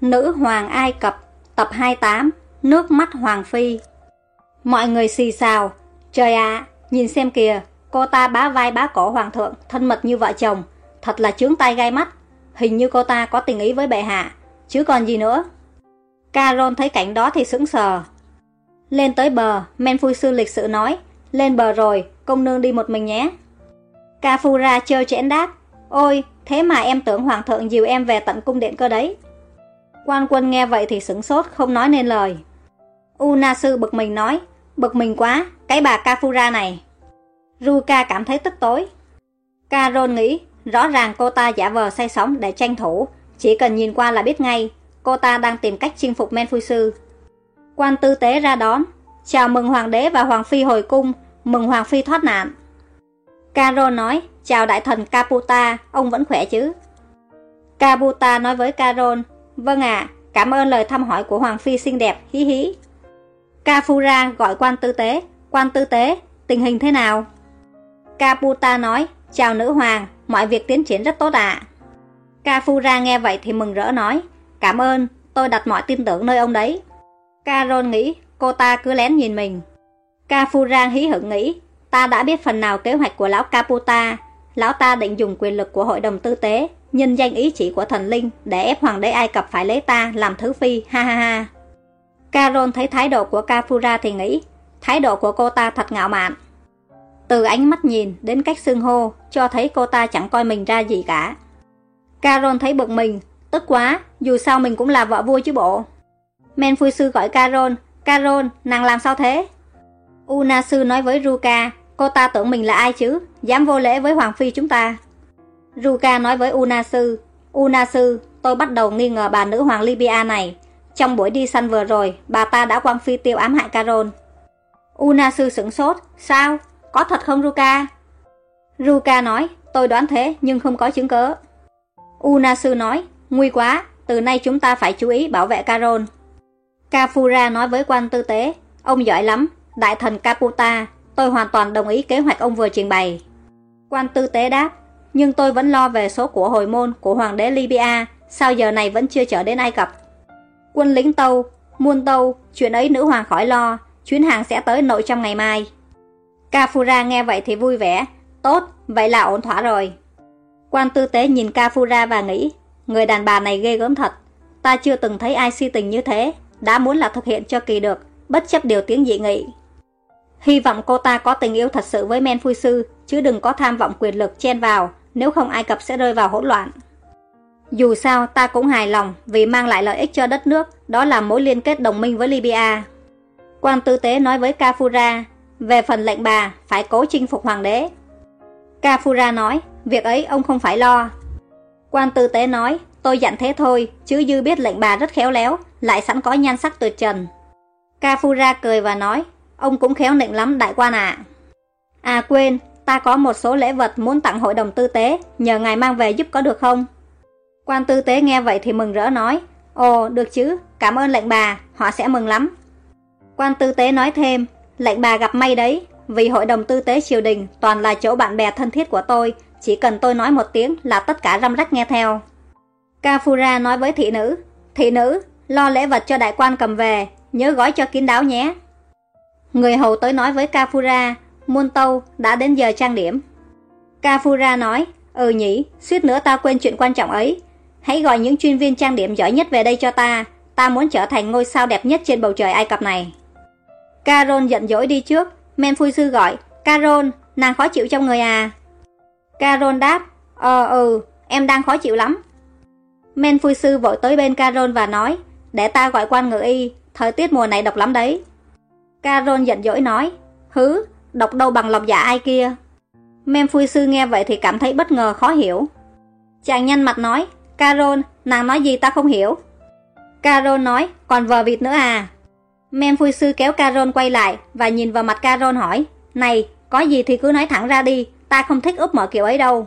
Nữ Hoàng Ai Cập Tập 28 Nước mắt Hoàng Phi. Mọi người xì xào. Trời ạ, nhìn xem kìa Cô ta bá vai bá cổ hoàng thượng Thân mật như vợ chồng. Thật là chướng tay gai mắt. Hình như cô ta có tình ý với bệ hạ. Chứ còn gì nữa. Caron thấy cảnh đó thì sững sờ. Lên tới bờ Men phui sư lịch sự nói Lên bờ rồi, công nương đi một mình nhé. Kafura trêu chẽn đáp Ôi, thế mà em tưởng hoàng thượng dìu em về tận cung điện cơ đấy. Quan quân nghe vậy thì sửng sốt không nói nên lời. Una sư bực mình nói Bực mình quá, cái bà Kafura này. Ruka cảm thấy tức tối. Carol nghĩ Rõ ràng cô ta giả vờ say sóng để tranh thủ Chỉ cần nhìn qua là biết ngay Cô ta đang tìm cách chinh phục men sư Quan tư tế ra đón Chào mừng hoàng đế và hoàng phi hồi cung Mừng hoàng phi thoát nạn. Carol nói Chào đại thần Caputa Ông vẫn khỏe chứ? Caputa nói với Carol Vâng ạ, cảm ơn lời thăm hỏi của Hoàng Phi xinh đẹp, hí hí. Kafura gọi quan tư tế, quan tư tế, tình hình thế nào? Caputa nói, chào nữ hoàng, mọi việc tiến triển rất tốt ạ. À. Kafura nghe vậy thì mừng rỡ nói, cảm ơn, tôi đặt mọi tin tưởng nơi ông đấy. Carol nghĩ, cô ta cứ lén nhìn mình. Kafura hí hửng nghĩ, ta đã biết phần nào kế hoạch của lão Caputa, lão ta định dùng quyền lực của hội đồng tư tế nhân danh ý chỉ của thần linh để ép hoàng đế Ai Cập phải lấy ta làm thứ phi, ha ha ha. caron thấy thái độ của Kafura thì nghĩ, thái độ của cô ta thật ngạo mạn. Từ ánh mắt nhìn đến cách xưng hô, cho thấy cô ta chẳng coi mình ra gì cả. caron thấy bực mình, tức quá, dù sao mình cũng là vợ vua chứ bộ. Men phu sư gọi caron caron nàng làm sao thế? Una sư nói với Ruka, cô ta tưởng mình là ai chứ, dám vô lễ với hoàng phi chúng ta. Ruka nói với Unasu, Unasu, tôi bắt đầu nghi ngờ bà nữ hoàng Libya này. Trong buổi đi săn vừa rồi, bà ta đã quăng phi tiêu ám hại Carol. Unasu sửng sốt, sao? Có thật không Ruka? Ruka nói, tôi đoán thế nhưng không có chứng cớ. Unasu nói, nguy quá, từ nay chúng ta phải chú ý bảo vệ Carol. Kafura nói với quan tư tế, ông giỏi lắm, đại thần Caputa, tôi hoàn toàn đồng ý kế hoạch ông vừa trình bày. Quan tư tế đáp, nhưng tôi vẫn lo về số của hồi môn của hoàng đế Libya, sao giờ này vẫn chưa trở đến Ai Cập. Quân lính Tâu, muôn Tâu, chuyện ấy nữ hoàng khỏi lo, chuyến hàng sẽ tới nội trong ngày mai. Kafura nghe vậy thì vui vẻ, tốt, vậy là ổn thỏa rồi. Quan tư tế nhìn Kafura và nghĩ, người đàn bà này ghê gớm thật, ta chưa từng thấy ai si tình như thế, đã muốn là thực hiện cho kỳ được, bất chấp điều tiếng dị nghị. Hy vọng cô ta có tình yêu thật sự với men phui sư, chứ đừng có tham vọng quyền lực chen vào, nếu không Ai Cập sẽ rơi vào hỗn loạn. Dù sao ta cũng hài lòng vì mang lại lợi ích cho đất nước, đó là mối liên kết đồng minh với Libya. Quan tư tế nói với Kafura, về phần lệnh bà, phải cố chinh phục hoàng đế. Kafura nói, việc ấy ông không phải lo. Quan tư tế nói, tôi dặn thế thôi, chứ dư biết lệnh bà rất khéo léo, lại sẵn có nhan sắc tuyệt trần. Kafura cười và nói, ông cũng khéo nịnh lắm đại quan ạ. À. à quên, ta có một số lễ vật muốn tặng hội đồng tư tế, nhờ ngài mang về giúp có được không? Quan tư tế nghe vậy thì mừng rỡ nói, ồ, được chứ, cảm ơn lệnh bà, họ sẽ mừng lắm. Quan tư tế nói thêm, lệnh bà gặp may đấy, vì hội đồng tư tế triều đình toàn là chỗ bạn bè thân thiết của tôi, chỉ cần tôi nói một tiếng là tất cả răm rắc nghe theo. Kafura nói với thị nữ, thị nữ, lo lễ vật cho đại quan cầm về, nhớ gói cho kín đáo nhé. Người hầu tới nói với Kafura, Môn Tâu đã đến giờ trang điểm. Kafura nói, ừ nhỉ, suýt nữa ta quên chuyện quan trọng ấy. Hãy gọi những chuyên viên trang điểm giỏi nhất về đây cho ta, ta muốn trở thành ngôi sao đẹp nhất trên bầu trời Ai Cập này. Carol giận dỗi đi trước, sư gọi, Carol, nàng khó chịu trong người à? Carol đáp, ờ ừ, em đang khó chịu lắm. Sư vội tới bên Carol và nói, để ta gọi quan ngự y, thời tiết mùa này độc lắm đấy. Carol giận dỗi nói, hứ, độc đâu bằng lọc giả dạ ai kia. Mem phui sư nghe vậy thì cảm thấy bất ngờ khó hiểu. Chàng nhanh mặt nói, Carol, nàng nói gì ta không hiểu. Carol nói, còn vờ vịt nữa à. Mem phui sư kéo Carol quay lại và nhìn vào mặt Carol hỏi, này, có gì thì cứ nói thẳng ra đi, ta không thích úp mở kiểu ấy đâu.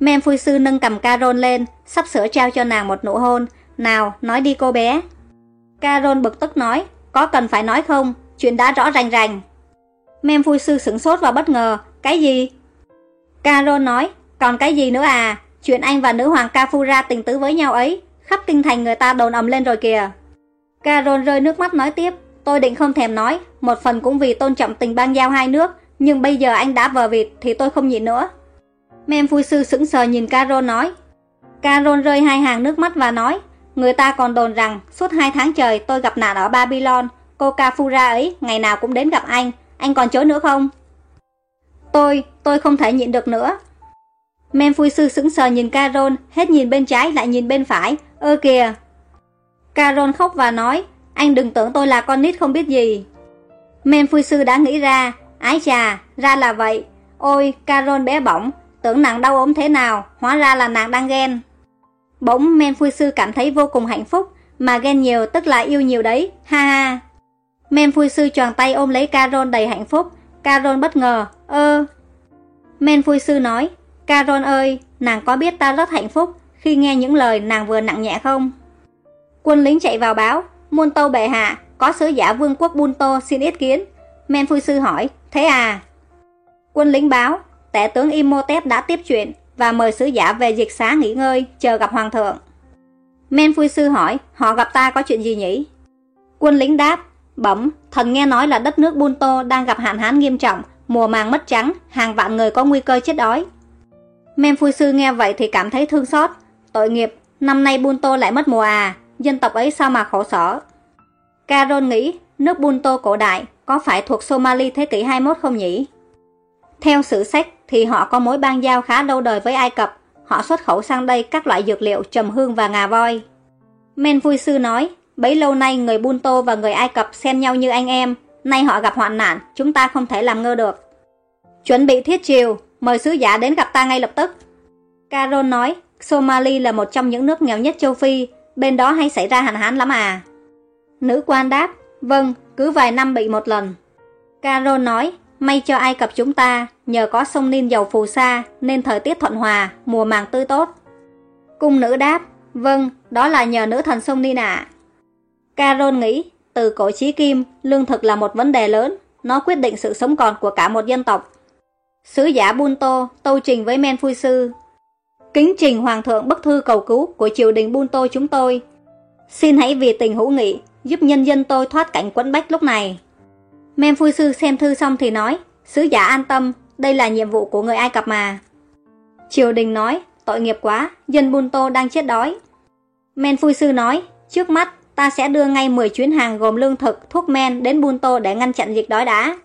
Mem phui sư nâng cầm Carol lên, sắp sửa trao cho nàng một nụ hôn. Nào, nói đi cô bé. Carol bực tức nói, có cần phải nói không, chuyện đã rõ rành rành. Mem vui sư sửng sốt và bất ngờ, cái gì? Carol nói, còn cái gì nữa à? Chuyện anh và nữ hoàng Kafura tình tứ với nhau ấy, khắp kinh thành người ta đồn ầm lên rồi kìa. Carol rơi nước mắt nói tiếp, tôi định không thèm nói, một phần cũng vì tôn trọng tình bang giao hai nước, nhưng bây giờ anh đã vờ vịt thì tôi không nhịn nữa. Mem phu sư sững sờ nhìn Carol nói. Carol rơi hai hàng nước mắt và nói, người ta còn đồn rằng suốt hai tháng trời tôi gặp nạn ở Babylon, cô Kafura ấy ngày nào cũng đến gặp anh, anh còn chối nữa không? Tôi, tôi không thể nhịn được nữa. Men phui sư sững sờ nhìn Carol, hết nhìn bên trái lại nhìn bên phải, ơ kìa. Carol khóc và nói, anh đừng tưởng tôi là con nít không biết gì. Men phui sư đã nghĩ ra, ái chà, ra là vậy. Ôi, Carol bé bỏng, tưởng nàng đau ốm thế nào, hóa ra là nàng đang ghen. Bỗng men phui sư cảm thấy vô cùng hạnh phúc, mà ghen nhiều tức là yêu nhiều đấy, ha ha. Men phu sư tròn tay ôm lấy Carol đầy hạnh phúc, Carol bất ngờ, ơ. Men phu sư nói, Carol ơi, nàng có biết ta rất hạnh phúc khi nghe những lời nàng vừa nặng nhẹ không? Quân lính chạy vào báo, muôn tâu bệ hạ, có sứ giả vương quốc Bunto xin ý kiến. Men phu sư hỏi, thế à? Quân lính báo, tể tướng Imhotep đã tiếp chuyện và mời sứ giả về dịch xá nghỉ ngơi, chờ gặp hoàng thượng. Men phu sư hỏi, họ gặp ta có chuyện gì nhỉ? Quân lính đáp, bẩm, thần nghe nói là đất nước Bunto đang gặp hạn hán nghiêm trọng, mùa màng mất trắng, hàng vạn người có nguy cơ chết đói. Men phu sư nghe vậy thì cảm thấy thương xót, tội nghiệp, năm nay Bunto lại mất mùa à, dân tộc ấy sao mà khổ sở. Carol nghĩ, nước Bunto cổ đại có phải thuộc Somali thế kỷ 21 không nhỉ? Theo sử sách thì họ có mối bang giao khá lâu đời với Ai Cập, họ xuất khẩu sang đây các loại dược liệu trầm hương và ngà voi. Men vui sư nói, bấy lâu nay người Bunto và người Ai Cập xem nhau như anh em, nay họ gặp hoạn nạn, chúng ta không thể làm ngơ được. Chuẩn bị thiết triều, mời sứ giả đến gặp ta ngay lập tức. Carol nói, Somali là một trong những nước nghèo nhất châu Phi, bên đó hay xảy ra hạn hán lắm à. Nữ quan đáp, vâng, cứ vài năm bị một lần. Carol nói, may cho Ai Cập chúng ta, nhờ có sông Nin giàu phù sa nên thời tiết thuận hòa, mùa màng tươi tốt. Cung nữ đáp, vâng, đó là nhờ nữ thần sông Nin ạ. À. Carol nghĩ, từ cổ chí kim, lương thực là một vấn đề lớn, nó quyết định sự sống còn của cả một dân tộc. Sứ giả Bunto tâu trình với Men Phui Sư. Kính trình Hoàng thượng bức thư cầu cứu của triều đình Bunto chúng tôi. Xin hãy vì tình hữu nghị giúp nhân dân tôi thoát cảnh quẫn bách lúc này. Men Phui Sư xem thư xong thì nói, sứ giả an tâm, đây là nhiệm vụ của người Ai Cập mà. Triều đình nói, tội nghiệp quá, dân Bunto đang chết đói. Men Phui Sư nói, trước mắt ta sẽ đưa ngay 10 chuyến hàng gồm lương thực, thuốc men đến Bunto để ngăn chặn dịch đói đá.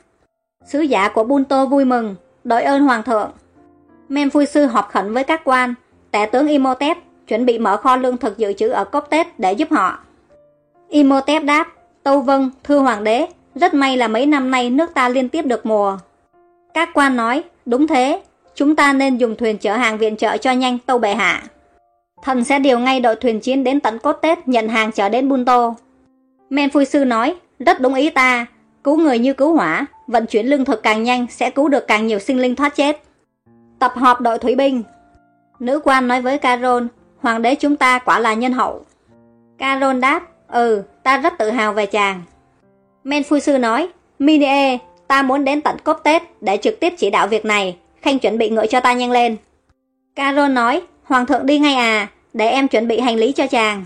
Sứ giả của Bunto vui mừng, đội ơn hoàng thượng. Men Phui Sư họp khẩn với các quan, tể tướng Imhotep chuẩn bị mở kho lương thực dự trữ ở cốc Tết để giúp họ. Imhotep đáp, Tâu vâng, thưa hoàng đế, rất may là mấy năm nay nước ta liên tiếp được mùa. Các quan nói, đúng thế, chúng ta nên dùng thuyền chở hàng viện trợ cho nhanh tâu bệ hạ. Thần sẽ điều ngay đội thuyền chiến đến tận cốt Tết nhận hàng trở đến Bunto. Men Phui Sư nói, rất đúng ý ta, cứu người như cứu hỏa, vận chuyển lương thực càng nhanh sẽ cứu được càng nhiều sinh linh thoát chết. Tập họp đội thủy binh Nữ quan nói với Caron, hoàng đế chúng ta quả là nhân hậu. Caron đáp, ừ, ta rất tự hào về chàng. Men Phui Sư nói, Minie, ta muốn đến tận cốt Tết để trực tiếp chỉ đạo việc này, khanh chuẩn bị ngựa cho ta nhanh lên. Caron nói, Hoàng thượng đi ngay à, để em chuẩn bị hành lý cho chàng.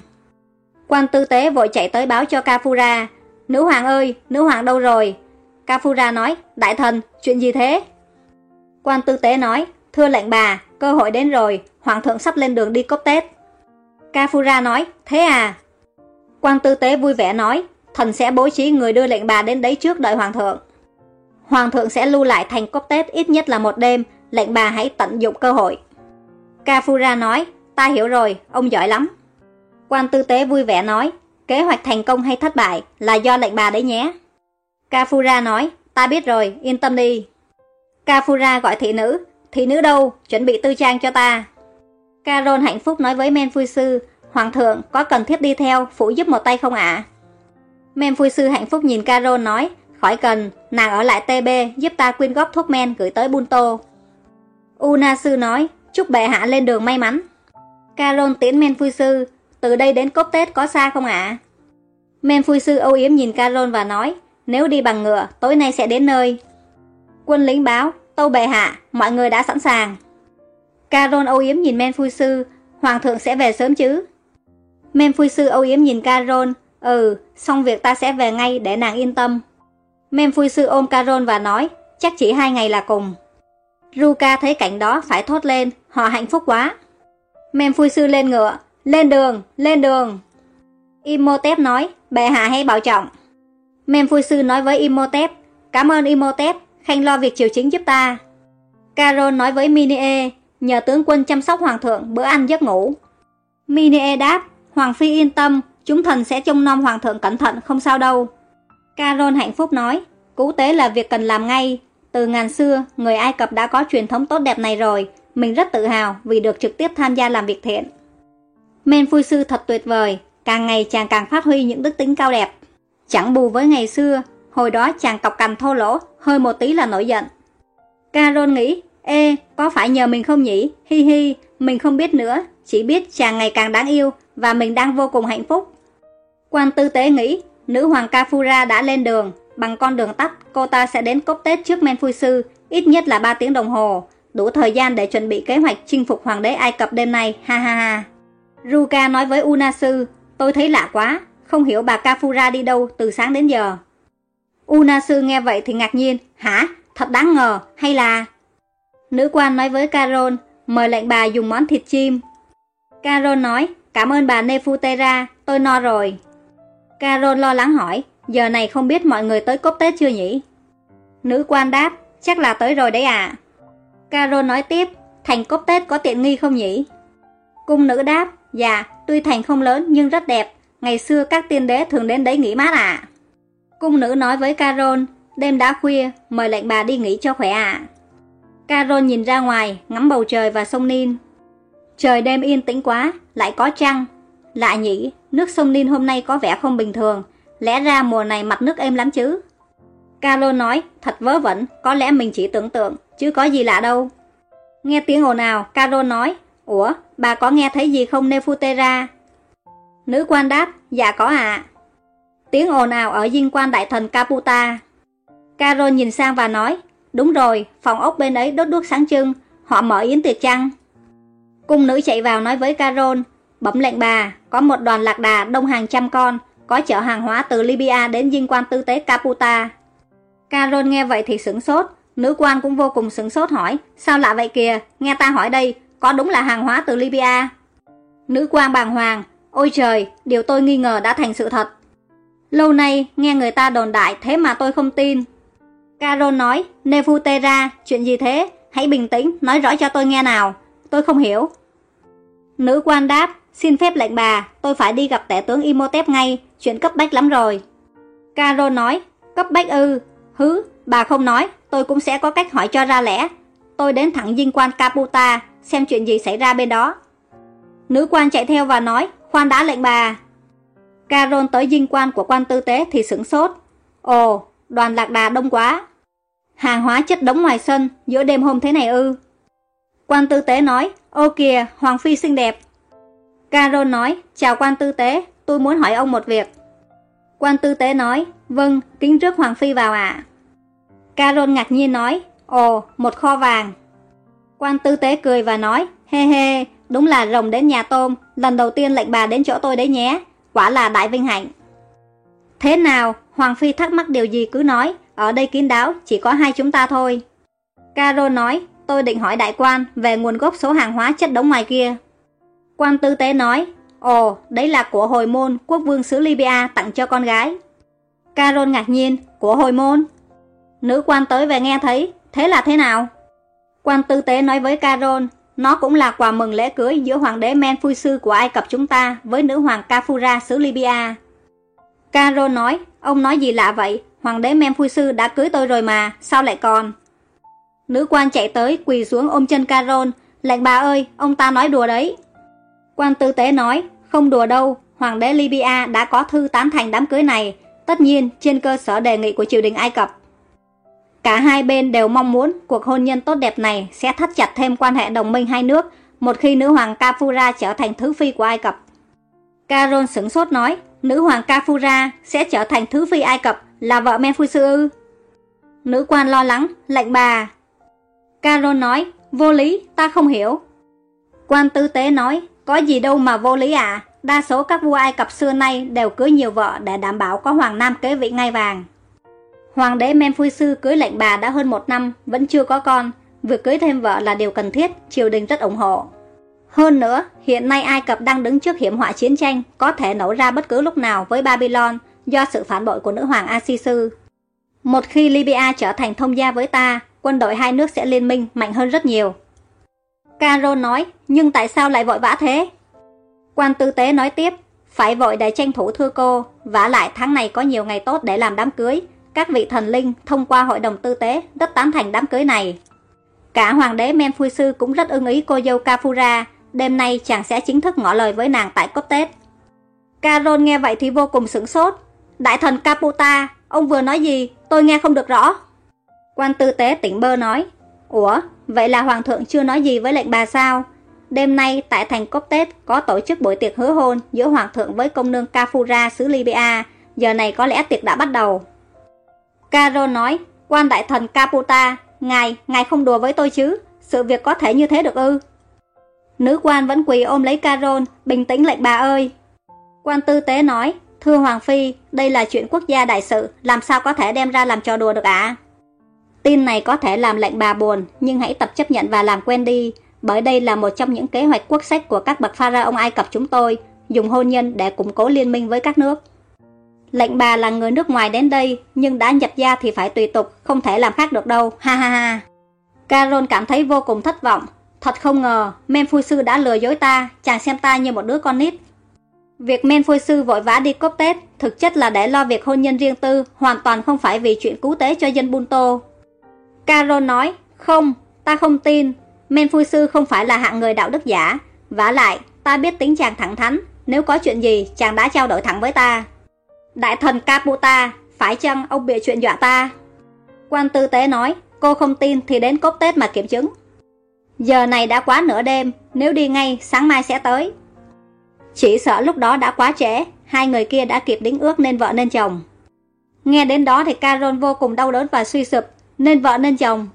Quan tư tế vội chạy tới báo cho Kafura, Nữ hoàng ơi, nữ hoàng đâu rồi? Kafura nói, đại thần, chuyện gì thế? Quan tư tế nói, thưa lệnh bà, cơ hội đến rồi, hoàng thượng sắp lên đường đi cốp Tết. Kafura nói, thế à? Quan tư tế vui vẻ nói, thần sẽ bố trí người đưa lệnh bà đến đấy trước đợi hoàng thượng. Hoàng thượng sẽ lưu lại thành cốp Tết ít nhất là một đêm, lệnh bà hãy tận dụng cơ hội. Kafura nói, ta hiểu rồi, ông giỏi lắm. Quan tư tế vui vẻ nói, kế hoạch thành công hay thất bại là do lệnh bà đấy nhé. Kafura nói, ta biết rồi, yên tâm đi. Kafura gọi thị nữ, thị nữ đâu, chuẩn bị tư trang cho ta. Carol hạnh phúc nói với Men Phui Sư, Hoàng thượng có cần thiết đi theo, phụ giúp một tay không ạ? À? Men Phui Sư hạnh phúc nhìn Carol nói, khỏi cần, nàng ở lại TB giúp ta quyên góp thuốc men gửi tới Bunto. Una Sư nói, chúc bệ hạ lên đường may mắn. Carol tiễn Men Phui Sư, từ đây đến cốc Tết có xa không ạ? À? Men Phui Sư âu yếm nhìn Carol và nói, nếu đi bằng ngựa, tối nay sẽ đến nơi. Quân lính báo, tâu bệ hạ, mọi người đã sẵn sàng. Carol âu yếm nhìn Men Phui Sư, Hoàng thượng sẽ về sớm chứ? Men phu sư âu yếm nhìn Carol, ừ, xong việc ta sẽ về ngay để nàng yên tâm. Men phu sư ôm Carol và nói, chắc chỉ hai ngày là cùng. Ruka thấy cảnh đó phải thốt lên, họ hạnh phúc quá. Men sư lên ngựa, lên đường, lên đường. Imhotep nói, bệ hạ hãy bảo trọng. Men sư nói với Imhotep, cảm ơn Imhotep, khanh lo việc triều chính giúp ta. Carol nói với Minie, nhờ tướng quân chăm sóc hoàng thượng bữa ăn giấc ngủ. Minie đáp, Hoàng Phi yên tâm, chúng thần sẽ trông nom Hoàng thượng cẩn thận, không sao đâu. Caron hạnh phúc nói, cú tế là việc cần làm ngay. Từ ngàn xưa, người Ai Cập đã có truyền thống tốt đẹp này rồi. Mình rất tự hào vì được trực tiếp tham gia làm việc thiện. Men Phui Sư thật tuyệt vời, càng ngày chàng càng phát huy những đức tính cao đẹp. Chẳng bù với ngày xưa, hồi đó chàng cọc cằn thô lỗ, hơi một tí là nổi giận. Caron nghĩ, ê, có phải nhờ mình không nhỉ? Hi hi, mình không biết nữa, chỉ biết chàng ngày càng đáng yêu và mình đang vô cùng hạnh phúc. Quan tư tế nghĩ, nữ hoàng Kafura đã lên đường, bằng con đường tắt, cô ta sẽ đến cốc Tết trước men phui sư, ít nhất là 3 tiếng đồng hồ, đủ thời gian để chuẩn bị kế hoạch chinh phục hoàng đế Ai Cập đêm nay, ha ha ha. Ruka nói với Unasu, tôi thấy lạ quá, không hiểu bà Kafura đi đâu từ sáng đến giờ. Unasu nghe vậy thì ngạc nhiên, hả, thật đáng ngờ, hay là... Nữ quan nói với Carol, mời lệnh bà dùng món thịt chim. Carol nói, Cảm ơn bà Nefutera, tôi no rồi. Carol lo lắng hỏi, giờ này không biết mọi người tới cốp Tết chưa nhỉ? Nữ quan đáp, chắc là tới rồi đấy à. Carol nói tiếp, thành cốp Tết có tiện nghi không nhỉ? Cung nữ đáp, dạ, tuy thành không lớn nhưng rất đẹp, ngày xưa các tiên đế thường đến đấy nghỉ mát à. Cung nữ nói với Carol, đêm đã khuya, mời lệnh bà đi nghỉ cho khỏe. À. Carol nhìn ra ngoài, ngắm bầu trời và sông Nin, Trời đêm yên tĩnh quá, lại có trăng. Lạ nhỉ, nước sông Nin hôm nay có vẻ không bình thường, lẽ ra mùa này mặt nước êm lắm chứ. Carlo nói, thật vớ vẩn, có lẽ mình chỉ tưởng tượng, chứ có gì lạ đâu. Nghe tiếng ồn ào, Carlo nói, Ủa, bà có nghe thấy gì không Nefutera? Nữ quan đáp, dạ có ạ. À. Tiếng ồn ào ở dinh quan đại thần Caputa. Carol nhìn sang và nói, đúng rồi, phòng ốc bên ấy đốt đuốc sáng trưng, họ mở yến tiệc chăng? Cung nữ chạy vào nói với Carol, bấm lệnh bà, có một đoàn lạc đà đông hàng trăm con, có chở hàng hóa từ Libya đến dinh quan tư tế Caputa. Carol nghe vậy thì sửng sốt, nữ quan cũng vô cùng sửng sốt hỏi, sao lạ vậy kìa, nghe ta hỏi đây, có đúng là hàng hóa từ Libya? Nữ quan bàng hoàng, ôi trời, điều tôi nghi ngờ đã thành sự thật. Lâu nay, nghe người ta đồn đại thế mà tôi không tin. Carol nói, Nefutera, chuyện gì thế? Hãy bình tĩnh, nói rõ cho tôi nghe nào. Tôi không hiểu. Nữ quan đáp, xin phép lệnh bà, tôi phải đi gặp tể tướng Imhotep ngay, chuyện cấp bách lắm rồi. Caro nói, cấp bách ư, hứ, bà không nói, tôi cũng sẽ có cách hỏi cho ra lẽ. Tôi đến thẳng dinh quan Caputa, xem chuyện gì xảy ra bên đó. Nữ quan chạy theo và nói, khoan đã lệnh bà. Caron tới dinh quan của quan tư tế thì sửng sốt. Ồ, đoàn lạc đà đông quá. Hàng hóa chất đống ngoài sân, giữa đêm hôm thế này ư. Quan tư tế nói, ô kìa, Hoàng Phi xinh đẹp. Carol nói, chào quan tư tế, tôi muốn hỏi ông một việc. Quan tư tế nói, vâng, kính rước Hoàng Phi vào ạ. À. Carol ngạc nhiên nói, ồ, một kho vàng. Quan tư tế cười và nói, hê hê, đúng là rồng đến nhà tôm, lần đầu tiên lệnh bà đến chỗ tôi đấy nhé, quả là đại vinh hạnh. Thế nào, Hoàng Phi thắc mắc điều gì cứ nói, ở đây kín đáo, chỉ có hai chúng ta thôi. Carol nói, tôi định hỏi đại quan về nguồn gốc số hàng hóa chất đống ngoài kia. Quan tư tế nói, ồ, đấy là của hồi môn quốc vương xứ Libya tặng cho con gái. Carol ngạc nhiên, của hồi môn. Nữ quan tới về nghe thấy, thế là thế nào? Quan tư tế nói với Carol, nó cũng là quà mừng lễ cưới giữa hoàng đế Men Phui Sư của Ai Cập chúng ta với nữ hoàng Kafura xứ Libya. Carol nói, ông nói gì lạ vậy, hoàng đế Men Phui Sư đã cưới tôi rồi mà, sao lại còn? Nữ quan chạy tới quỳ xuống ôm chân Carol, lệnh bà ơi, ông ta nói đùa đấy. Quan tư tế nói, không đùa đâu, hoàng đế Libya đã có thư tán thành đám cưới này, tất nhiên trên cơ sở đề nghị của triều đình Ai Cập. Cả hai bên đều mong muốn cuộc hôn nhân tốt đẹp này sẽ thắt chặt thêm quan hệ đồng minh hai nước một khi nữ hoàng Kafura trở thành thứ phi của Ai Cập. Carol sửng sốt nói, nữ hoàng Kafura sẽ trở thành thứ phi Ai Cập là vợ Menfusu Nữ quan lo lắng, lệnh bà, Carol nói, vô lý, ta không hiểu. Quan tư tế nói, có gì đâu mà vô lý à, đa số các vua Ai Cập xưa nay đều cưới nhiều vợ để đảm bảo có hoàng nam kế vị ngai vàng. Hoàng đế Sư cưới lệnh bà đã hơn một năm, vẫn chưa có con, việc cưới thêm vợ là điều cần thiết, triều đình rất ủng hộ. Hơn nữa, hiện nay Ai Cập đang đứng trước hiểm họa chiến tranh, có thể nổ ra bất cứ lúc nào với Babylon do sự phản bội của nữ hoàng Asisu. Một khi Libya trở thành thông gia với ta, quân đội hai nước sẽ liên minh mạnh hơn rất nhiều. Caro nói, nhưng tại sao lại vội vã thế? Quan tư tế nói tiếp, phải vội để tranh thủ thưa cô, vả lại tháng này có nhiều ngày tốt để làm đám cưới. Các vị thần linh thông qua hội đồng tư tế rất tán thành đám cưới này. Cả hoàng đế Sư cũng rất ưng ý cô dâu Kafura, đêm nay chàng sẽ chính thức ngỏ lời với nàng tại cốt Tết. Caron nghe vậy thì vô cùng sửng sốt. Đại thần Caputa, ông vừa nói gì, tôi nghe không được rõ. Quan tư tế tỉnh bơ nói, Ủa, vậy là hoàng thượng chưa nói gì với lệnh bà sao? Đêm nay tại thành Cốc Tết có tổ chức buổi tiệc hứa hôn giữa hoàng thượng với công nương Kafura xứ Libya, giờ này có lẽ tiệc đã bắt đầu. Caro nói, quan đại thần Caputa, ngài, ngài không đùa với tôi chứ, sự việc có thể như thế được ư? Nữ quan vẫn quỳ ôm lấy Caron, bình tĩnh lệnh bà ơi. Quan tư tế nói, thưa Hoàng Phi, đây là chuyện quốc gia đại sự, làm sao có thể đem ra làm trò đùa được ạ? Tin này có thể làm lệnh bà buồn, nhưng hãy tập chấp nhận và làm quen đi, bởi đây là một trong những kế hoạch quốc sách của các bậc pharaoh Ai Cập chúng tôi, dùng hôn nhân để củng cố liên minh với các nước. Lệnh bà là người nước ngoài đến đây, nhưng đã nhập gia thì phải tùy tục, không thể làm khác được đâu, ha ha ha. Carol cảm thấy vô cùng thất vọng. Thật không ngờ, men phu sư đã lừa dối ta, chàng xem ta như một đứa con nít. Việc men phu sư vội vã đi cốp Tết, thực chất là để lo việc hôn nhân riêng tư, hoàn toàn không phải vì chuyện cứu tế cho dân Bunto. Carol nói, không, ta không tin, men phu sư không phải là hạng người đạo đức giả, vả lại, ta biết tính chàng thẳng thắn, nếu có chuyện gì, chàng đã trao đổi thẳng với ta. Đại thần Caputa, phải chăng ông bịa chuyện dọa ta? Quan tư tế nói, cô không tin thì đến Cốt Tết mà kiểm chứng. Giờ này đã quá nửa đêm, nếu đi ngay, sáng mai sẽ tới. Chỉ sợ lúc đó đã quá trễ, hai người kia đã kịp đính ước nên vợ nên chồng. Nghe đến đó thì Carol vô cùng đau đớn và suy sụp, nên vợ nên chồng.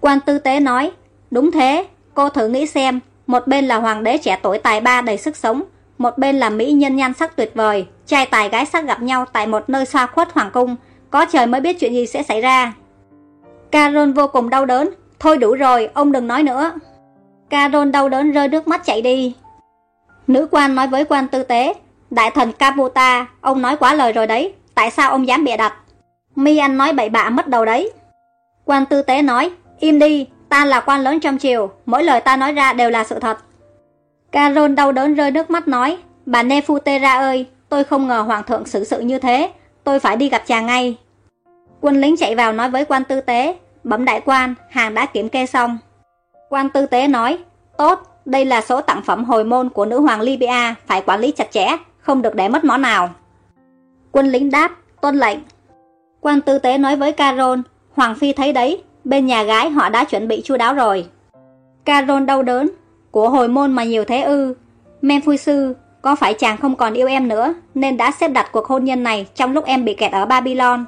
Quan tư tế nói, đúng thế, cô thử nghĩ xem, một bên là hoàng đế trẻ tuổi tài ba đầy sức sống, một bên là mỹ nhân nhan sắc tuyệt vời, trai tài gái sắc gặp nhau tại một nơi xa khuất hoàng cung, có trời mới biết chuyện gì sẽ xảy ra. Carol vô cùng đau đớn, thôi đủ rồi, ông đừng nói nữa. Carol đau đớn rơi nước mắt chạy đi. Nữ quan nói với quan tư tế, đại thần Caputa, ông nói quá lời rồi đấy, tại sao ông dám bịa đặt? Mi anh nói bậy bạ mất đầu đấy. Quan tư tế nói, im đi, ta là quan lớn trong triều, mỗi lời ta nói ra đều là sự thật. Caron đau đớn rơi nước mắt nói, bà Nefutera ơi, tôi không ngờ hoàng thượng xử sự như thế, tôi phải đi gặp chàng ngay. Quân lính chạy vào nói với quan tư tế, bẩm đại quan, hàng đã kiểm kê xong. Quan tư tế nói, tốt, đây là số tặng phẩm hồi môn của nữ hoàng Libya, phải quản lý chặt chẽ, không được để mất món nào. Quân lính đáp, tuân lệnh. Quan tư tế nói với Carol, Hoàng Phi thấy đấy, bên nhà gái họ đã chuẩn bị chu đáo rồi. Carol đau đớn, của hồi môn mà nhiều thế ư. Men phui sư, có phải chàng không còn yêu em nữa, nên đã xếp đặt cuộc hôn nhân này trong lúc em bị kẹt ở Babylon?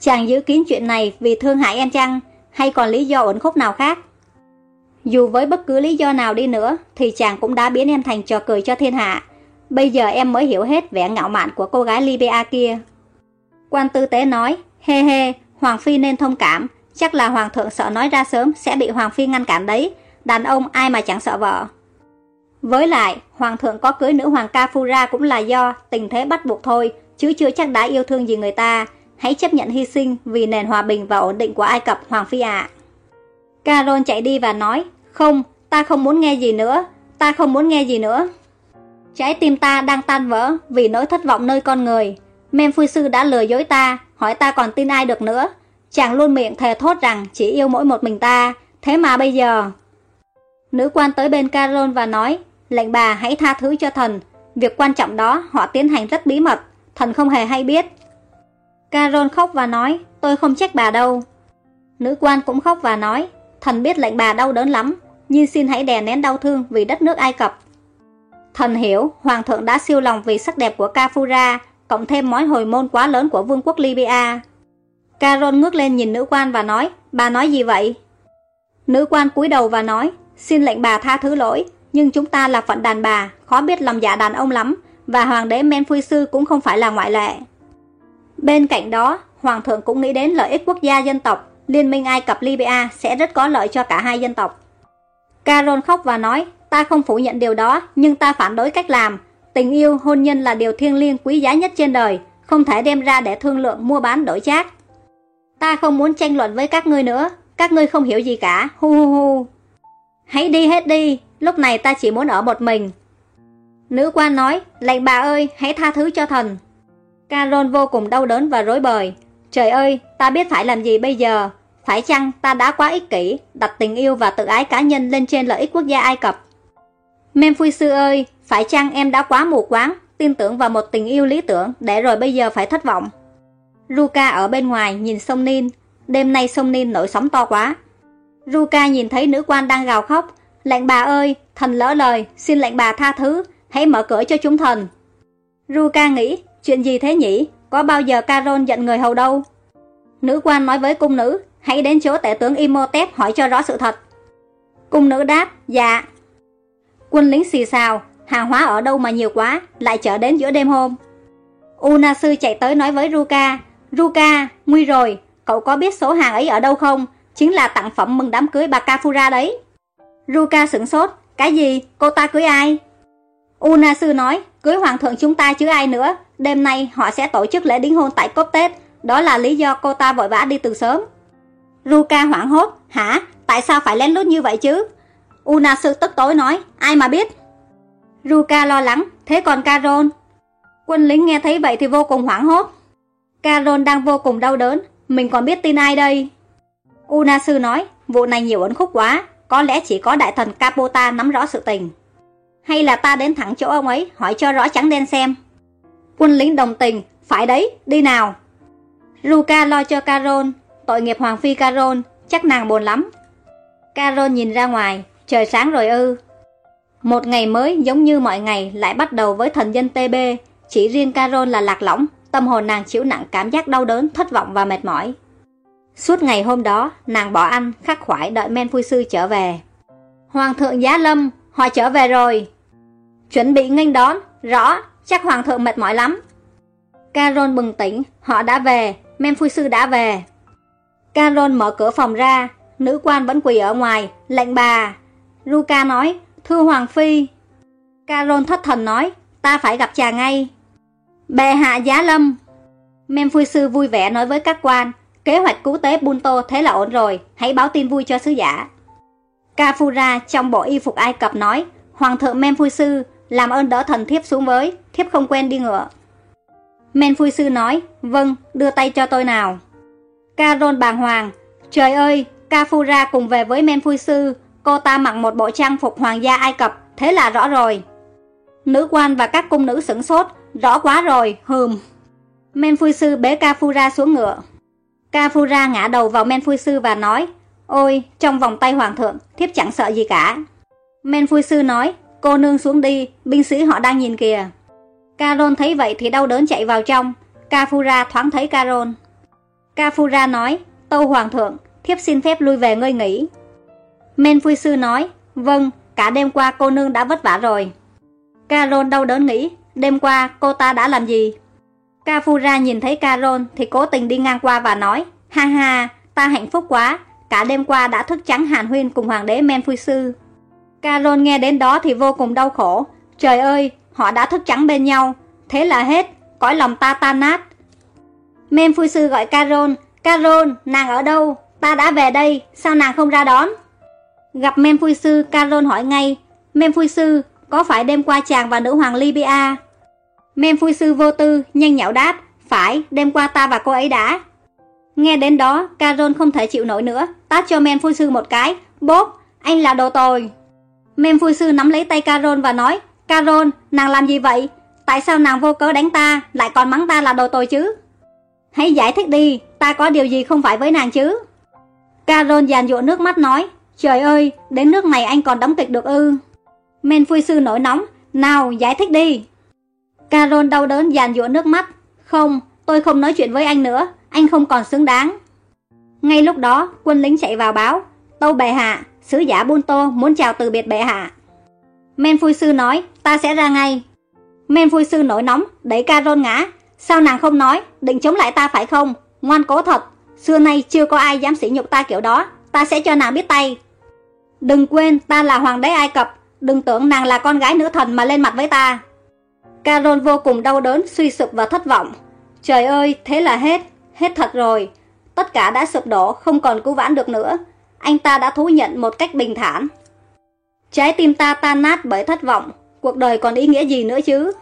Chàng giữ kín chuyện này vì thương hại em chăng, hay còn lý do ổn khúc nào khác? Dù với bất cứ lý do nào đi nữa, thì chàng cũng đã biến em thành trò cười cho thiên hạ. Bây giờ em mới hiểu hết vẻ ngạo mạn của cô gái Libya kia. Quan tư tế nói, hê hê, Hoàng Phi nên thông cảm, chắc là Hoàng thượng sợ nói ra sớm sẽ bị Hoàng Phi ngăn cản đấy, đàn ông ai mà chẳng sợ vợ. Với lại, Hoàng thượng có cưới nữ hoàng ca Phu Ra cũng là do tình thế bắt buộc thôi, chứ chưa chắc đã yêu thương gì người ta. Hãy chấp nhận hy sinh vì nền hòa bình và ổn định của Ai Cập, Hoàng Phi ạ. À. Carol chạy đi và nói, không, ta không muốn nghe gì nữa, ta không muốn nghe gì nữa. Trái tim ta đang tan vỡ vì nỗi thất vọng nơi con người. Mem phu sư đã lừa dối ta, hỏi ta còn tin ai được nữa. Chàng luôn miệng thề thốt rằng chỉ yêu mỗi một mình ta, thế mà bây giờ... Nữ quan tới bên Carol và nói, lệnh bà hãy tha thứ cho thần, việc quan trọng đó họ tiến hành rất bí mật, thần không hề hay biết. Carol khóc và nói, tôi không trách bà đâu. Nữ quan cũng khóc và nói, thần biết lệnh bà đau đớn lắm, nhưng xin hãy đè nén đau thương vì đất nước Ai Cập. Thần hiểu, hoàng thượng đã siêu lòng vì sắc đẹp của Kafura, cộng thêm mối hồi môn quá lớn của vương quốc Libya. Carol ngước lên nhìn nữ quan và nói, bà nói gì vậy? Nữ quan cúi đầu và nói, xin lệnh bà tha thứ lỗi, nhưng chúng ta là phận đàn bà, khó biết lòng dạ đàn ông lắm, và hoàng đế Men Sư cũng không phải là ngoại lệ. Bên cạnh đó, hoàng thượng cũng nghĩ đến lợi ích quốc gia dân tộc, liên minh Ai Cập Libya sẽ rất có lợi cho cả hai dân tộc. Carol khóc và nói, ta không phủ nhận điều đó, nhưng ta phản đối cách làm. Tình yêu, hôn nhân là điều thiêng liêng quý giá nhất trên đời, không thể đem ra để thương lượng mua bán đổi chác. Ta không muốn tranh luận với các ngươi nữa, các ngươi không hiểu gì cả, hu hu hu. Hãy đi hết đi, lúc này ta chỉ muốn ở một mình. Nữ quan nói, lệnh bà ơi, hãy tha thứ cho thần. caron vô cùng đau đớn và rối bời. Trời ơi, ta biết phải làm gì bây giờ? Phải chăng ta đã quá ích kỷ, đặt tình yêu và tự ái cá nhân lên trên lợi ích quốc gia Ai Cập? Memphui sư ơi, phải chăng em đã quá mù quáng, tin tưởng vào một tình yêu lý tưởng để rồi bây giờ phải thất vọng? Ruka ở bên ngoài nhìn sông Nin, đêm nay sông Nin nổi sóng to quá. Ruka nhìn thấy nữ quan đang gào khóc, lệnh bà ơi, thần lỡ lời, xin lệnh bà tha thứ, hãy mở cửa cho chúng thần. Ruka nghĩ, chuyện gì thế nhỉ, có bao giờ Caron giận người hầu đâu. Nữ quan nói với cung nữ, hãy đến chỗ tể tướng Imhotep hỏi cho rõ sự thật. Cung nữ đáp, dạ. Quân lính xì xào, hàng hóa ở đâu mà nhiều quá, lại chở đến giữa đêm hôm. Unasu chạy tới nói với Ruka, Ruka, nguy rồi, cậu có biết số hàng ấy ở đâu không? Chính là tặng phẩm mừng đám cưới bà Kafura đấy. Ruka sửng sốt, cái gì? Cô ta cưới ai? Unasu nói, cưới hoàng thượng chúng ta chứ ai nữa. Đêm nay họ sẽ tổ chức lễ đính hôn tại cốt Tết. Đó là lý do cô ta vội vã đi từ sớm. Ruka hoảng hốt, hả? Tại sao phải lén lút như vậy chứ? Unasu tức tối nói, ai mà biết? Ruka lo lắng, thế còn Carol? Quân lính nghe thấy vậy thì vô cùng hoảng hốt. Carol đang vô cùng đau đớn, mình còn biết tin ai đây? Unasu nói, vụ này nhiều ấn khúc quá, có lẽ chỉ có đại thần Capota nắm rõ sự tình. Hay là ta đến thẳng chỗ ông ấy hỏi cho rõ trắng đen xem. Quân lính đồng tình, phải đấy, đi nào. Ruka lo cho Carol, tội nghiệp Hoàng Phi Carol, chắc nàng buồn lắm. Carol nhìn ra ngoài, trời sáng rồi ư. Một ngày mới giống như mọi ngày lại bắt đầu với thần dân TB, chỉ riêng Carol là lạc lõng, tâm hồn nàng chịu nặng cảm giác đau đớn, thất vọng và mệt mỏi. Suốt ngày hôm đó, nàng bỏ ăn, khắc khoải đợi men phu sư trở về. Hoàng thượng Giá Lâm, họ trở về rồi. Chuẩn bị nghênh đón, rõ, chắc hoàng thượng mệt mỏi lắm. Carol bừng tỉnh, họ đã về, men phu sư đã về. Carol mở cửa phòng ra, nữ quan vẫn quỳ ở ngoài, lệnh bà luca nói, thưa Hoàng Phi. caron thất thần nói, ta phải gặp chàng ngay. Bệ hạ giá lâm. Men sư vui vẻ nói với các quan, kế hoạch cứu tế Bunto thế là ổn rồi, hãy báo tin vui cho sứ giả. Kafura trong bộ y phục Ai Cập nói, Hoàng thượng Men sư, làm ơn đỡ thần thiếp xuống với, thiếp không quen đi ngựa. Men sư nói, vâng, đưa tay cho tôi nào. caron bàng hoàng, trời ơi, Kafura cùng về với Men sư, cô ta mặc một bộ trang phục hoàng gia Ai Cập, thế là rõ rồi. Nữ quan và các cung nữ sửng sốt, rõ quá rồi, hừm. Men phui sư bế Kafura xuống ngựa. Kafura ngã đầu vào Men phui sư và nói, ôi, trong vòng tay hoàng thượng, thiếp chẳng sợ gì cả. Men phui sư nói, cô nương xuống đi, binh sĩ họ đang nhìn kìa. Caron thấy vậy thì đau đớn chạy vào trong. Kafura thoáng thấy Caron. Kafura nói, tâu hoàng thượng, thiếp xin phép lui về ngơi nghỉ. Men vui sư nói, vâng, cả đêm qua cô nương đã vất vả rồi. Carol đau đớn nghĩ, đêm qua cô ta đã làm gì? Kafura nhìn thấy Carol thì cố tình đi ngang qua và nói, ha ha, ta hạnh phúc quá, cả đêm qua đã thức trắng hàn huyên cùng hoàng đế Men vui Sư. Carol nghe đến đó thì vô cùng đau khổ, trời ơi, họ đã thức trắng bên nhau, thế là hết, cõi lòng ta tan nát. Men vui Sư gọi Carol, Carol, nàng ở đâu? Ta đã về đây, sao nàng không ra đón? Gặp Men Phui Sư, Carol hỏi ngay, Men Phui Sư, có phải đêm qua chàng và nữ hoàng Libya? Men Phui Sư vô tư, nhanh nhạo đáp, phải, đêm qua ta và cô ấy đã. Nghe đến đó, Carol không thể chịu nổi nữa, tát cho Men Phui Sư một cái, bốp, anh là đồ tồi. Men Phui Sư nắm lấy tay Carol và nói, Carol, nàng làm gì vậy? Tại sao nàng vô cớ đánh ta, lại còn mắng ta là đồ tồi chứ? Hãy giải thích đi, ta có điều gì không phải với nàng chứ? Carol giàn dụa nước mắt nói, trời ơi, đến nước này anh còn đóng kịch được ư. Men Phui Sư nổi nóng, nào giải thích đi. Carol đau đớn dàn dụa nước mắt, không, tôi không nói chuyện với anh nữa, anh không còn xứng đáng. Ngay lúc đó, quân lính chạy vào báo, tâu bệ hạ, sứ giả Bunto muốn chào từ biệt bệ hạ. Men phui sư nói, ta sẽ ra ngay. Men phui sư nổi nóng, đẩy Carol ngã. Sao nàng không nói, định chống lại ta phải không? Ngoan cố thật, xưa nay chưa có ai dám sỉ nhục ta kiểu đó, ta sẽ cho nàng biết tay. Đừng quên, ta là hoàng đế Ai Cập, đừng tưởng nàng là con gái nữ thần mà lên mặt với ta. Carol vô cùng đau đớn, suy sụp và thất vọng. Trời ơi, thế là hết, hết thật rồi. Tất cả đã sụp đổ, không còn cứu vãn được nữa. Anh ta đã thú nhận một cách bình thản. Trái tim ta tan nát bởi thất vọng, cuộc đời còn ý nghĩa gì nữa chứ?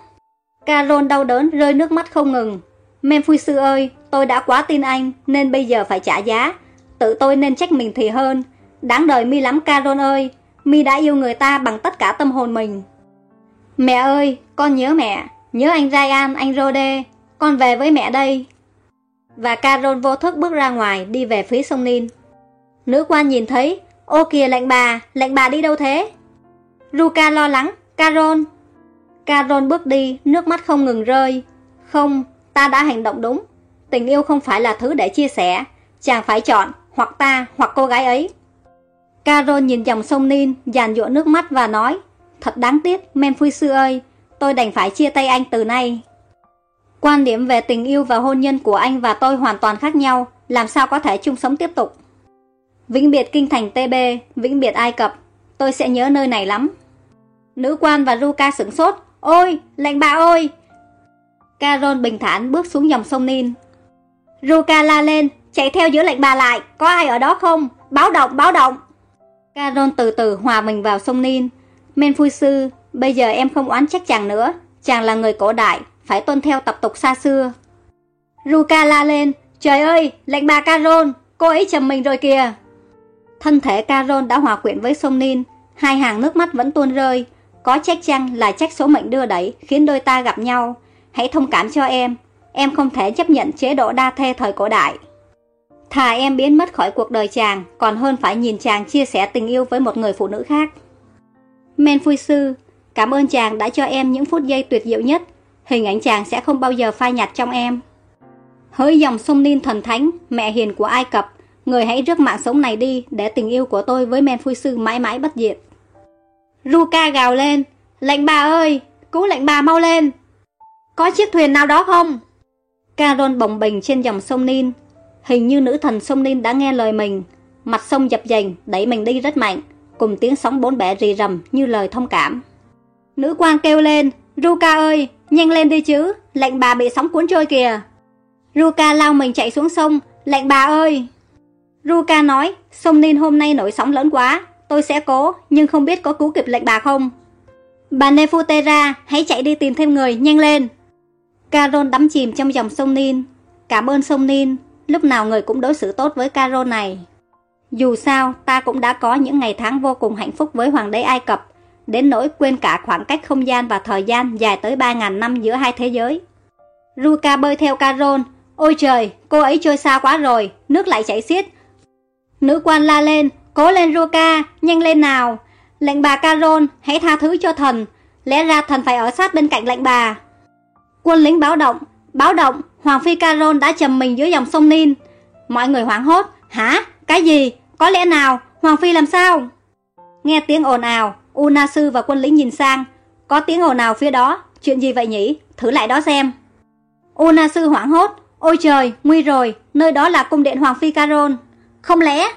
Carol đau đớn rơi nước mắt không ngừng. Memphui sư ơi, tôi đã quá tin anh nên bây giờ phải trả giá. Tự tôi nên trách mình thì hơn. Đáng đời mi lắm Carol ơi, mi đã yêu người ta bằng tất cả tâm hồn mình. Mẹ ơi, con nhớ mẹ, nhớ anh Ryan, anh Rode, con về với mẹ đây. Và Carol vô thức bước ra ngoài đi về phía sông Nin. Nữ quan nhìn thấy, ô kìa lệnh bà, lệnh bà đi đâu thế? Ruka lo lắng, Carol. Carol bước đi, nước mắt không ngừng rơi. Không, ta đã hành động đúng. Tình yêu không phải là thứ để chia sẻ. Chàng phải chọn, hoặc ta, hoặc cô gái ấy. Carol nhìn dòng sông Nin, dàn dụa nước mắt và nói, Thật đáng tiếc, Memphis sư ơi, tôi đành phải chia tay anh từ nay. Quan điểm về tình yêu và hôn nhân của anh và tôi hoàn toàn khác nhau, làm sao có thể chung sống tiếp tục. Vĩnh biệt kinh thành TB, vĩnh biệt Ai Cập, tôi sẽ nhớ nơi này lắm. Nữ quan và Ruka sửng sốt, ôi, lệnh bà ơi! Carol bình thản bước xuống dòng sông Nin. Ruka la lên, chạy theo giữa lệnh bà lại, có ai ở đó không? Báo động, báo động! Caron từ từ hòa mình vào sông Nin. Men phu sư, bây giờ em không oán trách chàng nữa, chàng là người cổ đại, phải tuân theo tập tục xa xưa. Ruka la lên, trời ơi, lệnh bà Caron, cô ấy chầm mình rồi kìa. Thân thể Caron đã hòa quyện với sông Nin, hai hàng nước mắt vẫn tuôn rơi. Có trách chăng là trách số mệnh đưa đẩy khiến đôi ta gặp nhau. Hãy thông cảm cho em, em không thể chấp nhận chế độ đa thê thời cổ đại. Thà em biến mất khỏi cuộc đời chàng, còn hơn phải nhìn chàng chia sẻ tình yêu với một người phụ nữ khác. Men Phui Sư, cảm ơn chàng đã cho em những phút giây tuyệt diệu nhất. Hình ảnh chàng sẽ không bao giờ phai nhạt trong em. Hỡi dòng sông Nin thần thánh, mẹ hiền của Ai Cập, người hãy rước mạng sống này đi để tình yêu của tôi với Men Phui Sư mãi mãi bất diệt. Ruka gào lên, lệnh bà ơi, cứu lệnh bà mau lên. Có chiếc thuyền nào đó không? caron bồng bình trên dòng sông Nin. Hình như nữ thần sông Ninh đã nghe lời mình. Mặt sông dập dềnh đẩy mình đi rất mạnh, cùng tiếng sóng bốn bẻ rì rầm như lời thông cảm. Nữ quan kêu lên, Ruka ơi, nhanh lên đi chứ, lệnh bà bị sóng cuốn trôi kìa. Ruka lao mình chạy xuống sông, lệnh bà ơi. Ruka nói, sông Ninh hôm nay nổi sóng lớn quá, tôi sẽ cố, nhưng không biết có cứu kịp lệnh bà không. Bà Nefutera, hãy chạy đi tìm thêm người, nhanh lên. Carol đắm chìm trong dòng sông Nin. Cảm ơn sông Nin, lúc nào người cũng đối xử tốt với Caro này. Dù sao, ta cũng đã có những ngày tháng vô cùng hạnh phúc với Hoàng đế Ai Cập, đến nỗi quên cả khoảng cách không gian và thời gian dài tới 3.000 năm giữa hai thế giới. Ruka bơi theo Caron ôi trời, cô ấy trôi xa quá rồi, nước lại chảy xiết. Nữ quan la lên, cố lên Ruka, nhanh lên nào. Lệnh bà Caron, hãy tha thứ cho thần, lẽ ra thần phải ở sát bên cạnh lệnh bà. Quân lính báo động, báo động, Hoàng phi Carol đã chầm mình dưới dòng sông Nin. Mọi người hoảng hốt, hả? Cái gì? Có lẽ nào? Hoàng phi làm sao? Nghe tiếng ồn ào, Una sư và quân lính nhìn sang. Có tiếng ồn ào phía đó, chuyện gì vậy nhỉ? Thử lại đó xem. Una sư hoảng hốt, ôi trời, nguy rồi, nơi đó là cung điện Hoàng phi Carol. Không lẽ?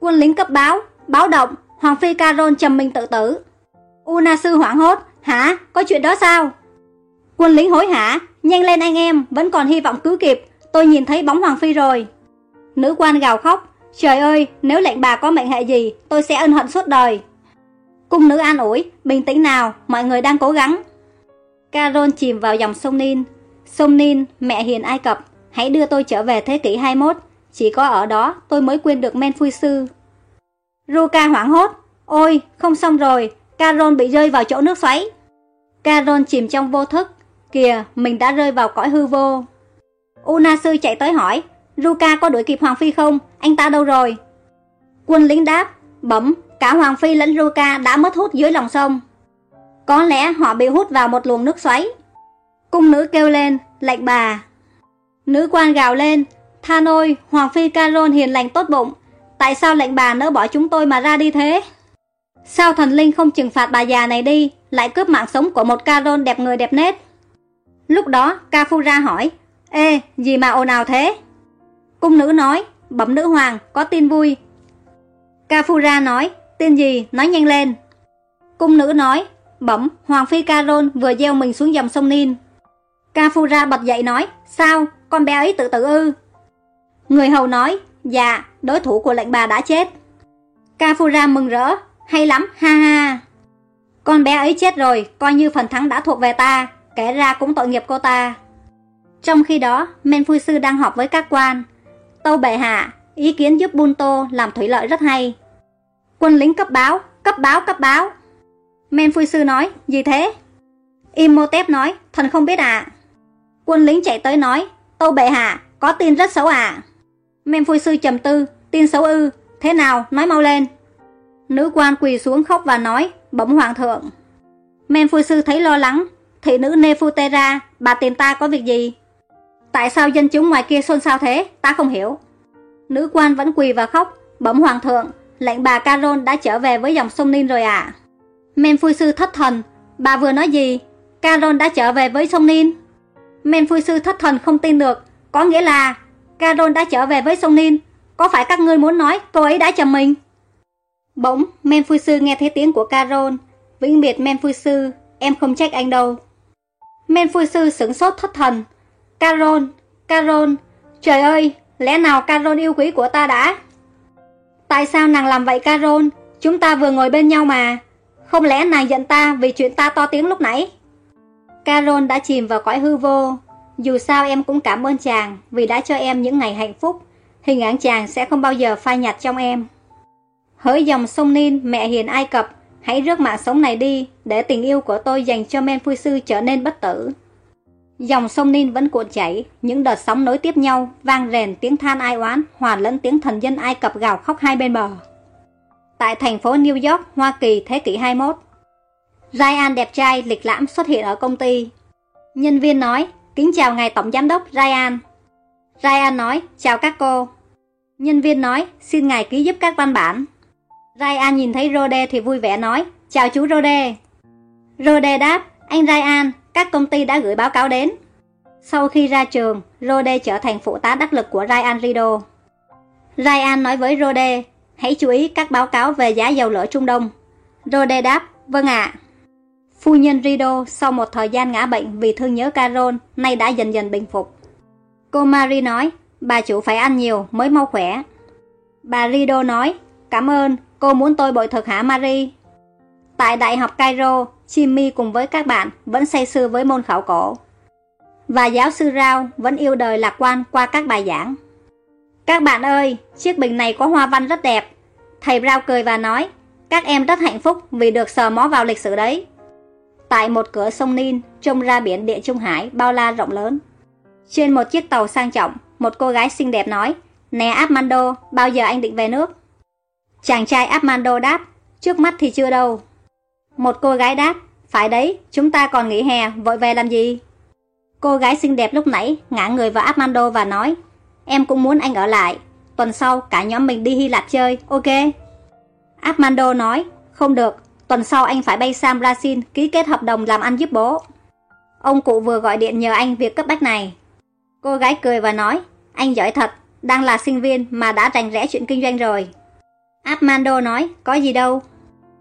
Quân lính cấp báo, báo động, Hoàng phi Carol chìm mình tự tử. Una sư hoảng hốt, hả? Có chuyện đó sao? Quân lính hối hả, nhanh lên anh em, vẫn còn hy vọng cứu kịp, tôi nhìn thấy bóng Hoàng phi rồi. Nữ quan gào khóc, trời ơi, nếu lệnh bà có mệnh hệ gì, tôi sẽ ân hận suốt đời. Cung nữ an ủi, bình tĩnh nào, mọi người đang cố gắng. Carol chìm vào dòng sông Nin. Sông Nin, mẹ hiền Ai Cập, hãy đưa tôi trở về thế kỷ 21. Chỉ có ở đó tôi mới quên được men phui sư. Ruka hoảng hốt. Ôi, không xong rồi, Carol bị rơi vào chỗ nước xoáy. Carol chìm trong vô thức. Kìa, mình đã rơi vào cõi hư vô. Una sư chạy tới hỏi, Ruka có đuổi kịp Hoàng Phi không? Anh ta đâu rồi? Quân lính đáp, bẩm, cả Hoàng Phi lẫn Ruka đã mất hút dưới lòng sông. Có lẽ họ bị hút vào một luồng nước xoáy. Cung nữ kêu lên, lệnh bà. Nữ quan gào lên, tha ôi, Hoàng Phi Caron hiền lành tốt bụng, tại sao lệnh bà nỡ bỏ chúng tôi mà ra đi thế? Sao thần linh không trừng phạt bà già này đi, lại cướp mạng sống của một Caron đẹp người đẹp nết? Lúc đó, Kafura hỏi, Ê, gì mà ồn ào thế? Cung nữ nói, bẩm nữ hoàng, có tin vui. Kafura nói, tin gì, nói nhanh lên. Cung nữ nói, bẩm, Hoàng Phi Caron vừa gieo mình xuống dòng sông Nin. Kafura bật dậy nói, sao, con bé ấy tự tử ư? Người hầu nói, dạ, đối thủ của lệnh bà đã chết. Kafura mừng rỡ, hay lắm, ha ha. Con bé ấy chết rồi, coi như phần thắng đã thuộc về ta, kể ra cũng tội nghiệp cô ta. Trong khi đó, Men Phu Sư đang họp với các quan. Tâu bệ hạ, ý kiến giúp Bunto làm thủy lợi rất hay. Quân lính cấp báo, cấp báo, cấp báo. Men Phu Sư nói, gì thế? Imhotep nói, thần không biết ạ. Quân lính chạy tới nói, tâu bệ hạ, có tin rất xấu ạ. Men Phu Sư trầm tư, tin xấu ư, thế nào, nói mau lên. Nữ quan quỳ xuống khóc và nói, bẩm hoàng thượng. Men Phu Sư thấy lo lắng, thị nữ Nefutera, bà tìm ta có việc gì? Tại sao dân chúng ngoài kia xôn xao thế, ta không hiểu. Nữ quan vẫn quỳ và khóc, bẩm hoàng thượng, lệnh bà Caron đã trở về với dòng sông Nin rồi ạ. À. Men Phu Sư thất thần, bà vừa nói gì? Caron đã trở về với sông Nin. Men Phu Sư thất thần không tin được, có nghĩa là Caron đã trở về với sông Nin. Có phải các ngươi muốn nói cô ấy đã chầm mình? Bỗng, Men Phu Sư nghe thấy tiếng của Caron. Vĩnh biệt Men Phu Sư, em không trách anh đâu. Men Phu Sư sửng sốt thất thần. Carol, Carol, trời ơi, lẽ nào Carol yêu quý của ta đã? Tại sao nàng làm vậy Carol? Chúng ta vừa ngồi bên nhau mà. Không lẽ nàng giận ta vì chuyện ta to tiếng lúc nãy? Carol đã chìm vào cõi hư vô. Dù sao em cũng cảm ơn chàng vì đã cho em những ngày hạnh phúc. Hình ảnh chàng sẽ không bao giờ phai nhạt trong em. Hỡi dòng sông Nin, mẹ hiền Ai Cập, hãy rước mạng sống này đi để tình yêu của tôi dành cho men phu sư trở nên bất tử. Dòng sông Nin vẫn cuộn chảy, những đợt sóng nối tiếp nhau, vang rền tiếng than ai oán, hòa lẫn tiếng thần dân Ai Cập gào khóc hai bên bờ. Tại thành phố New York, Hoa Kỳ thế kỷ 21, Ryan đẹp trai lịch lãm xuất hiện ở công ty. Nhân viên nói, kính chào ngài tổng giám đốc Ryan. Ryan nói, chào các cô. Nhân viên nói, xin ngài ký giúp các văn bản. Ryan nhìn thấy Rode thì vui vẻ nói, chào chú Rode. Rode đáp, anh Ryan, các công ty đã gửi báo cáo đến. Sau khi ra trường, Rode trở thành phụ tá đắc lực của Ryan Rido. Ryan nói với Rode, hãy chú ý các báo cáo về giá dầu lửa Trung Đông. Rode đáp, vâng ạ. Phu nhân Rido sau một thời gian ngã bệnh vì thương nhớ Carol, nay đã dần dần bình phục. Cô Marie nói, bà chủ phải ăn nhiều mới mau khỏe. Bà Rido nói, cảm ơn, cô muốn tôi bội thực hả Marie? Tại Đại học Cairo, Jimmy cùng với các bạn vẫn say sưa với môn khảo cổ. Và giáo sư Rao vẫn yêu đời lạc quan qua các bài giảng. Các bạn ơi, chiếc bình này có hoa văn rất đẹp. Thầy Rao cười và nói, các em rất hạnh phúc vì được sờ mó vào lịch sử đấy. Tại một cửa sông Nin, trông ra biển địa Trung Hải bao la rộng lớn. Trên một chiếc tàu sang trọng, một cô gái xinh đẹp nói, Nè Armando, bao giờ anh định về nước? Chàng trai Armando đáp, trước mắt thì chưa đâu. Một cô gái đáp, phải đấy, chúng ta còn nghỉ hè, vội về làm gì? Cô gái xinh đẹp lúc nãy ngã người vào Armando và nói, em cũng muốn anh ở lại, tuần sau cả nhóm mình đi Hy Lạp chơi, ok? Armando nói, không được, tuần sau anh phải bay sang Brazil ký kết hợp đồng làm ăn giúp bố. Ông cụ vừa gọi điện nhờ anh việc cấp bách này. Cô gái cười và nói, anh giỏi thật, đang là sinh viên mà đã rành rẽ chuyện kinh doanh rồi. Armando nói, có gì đâu,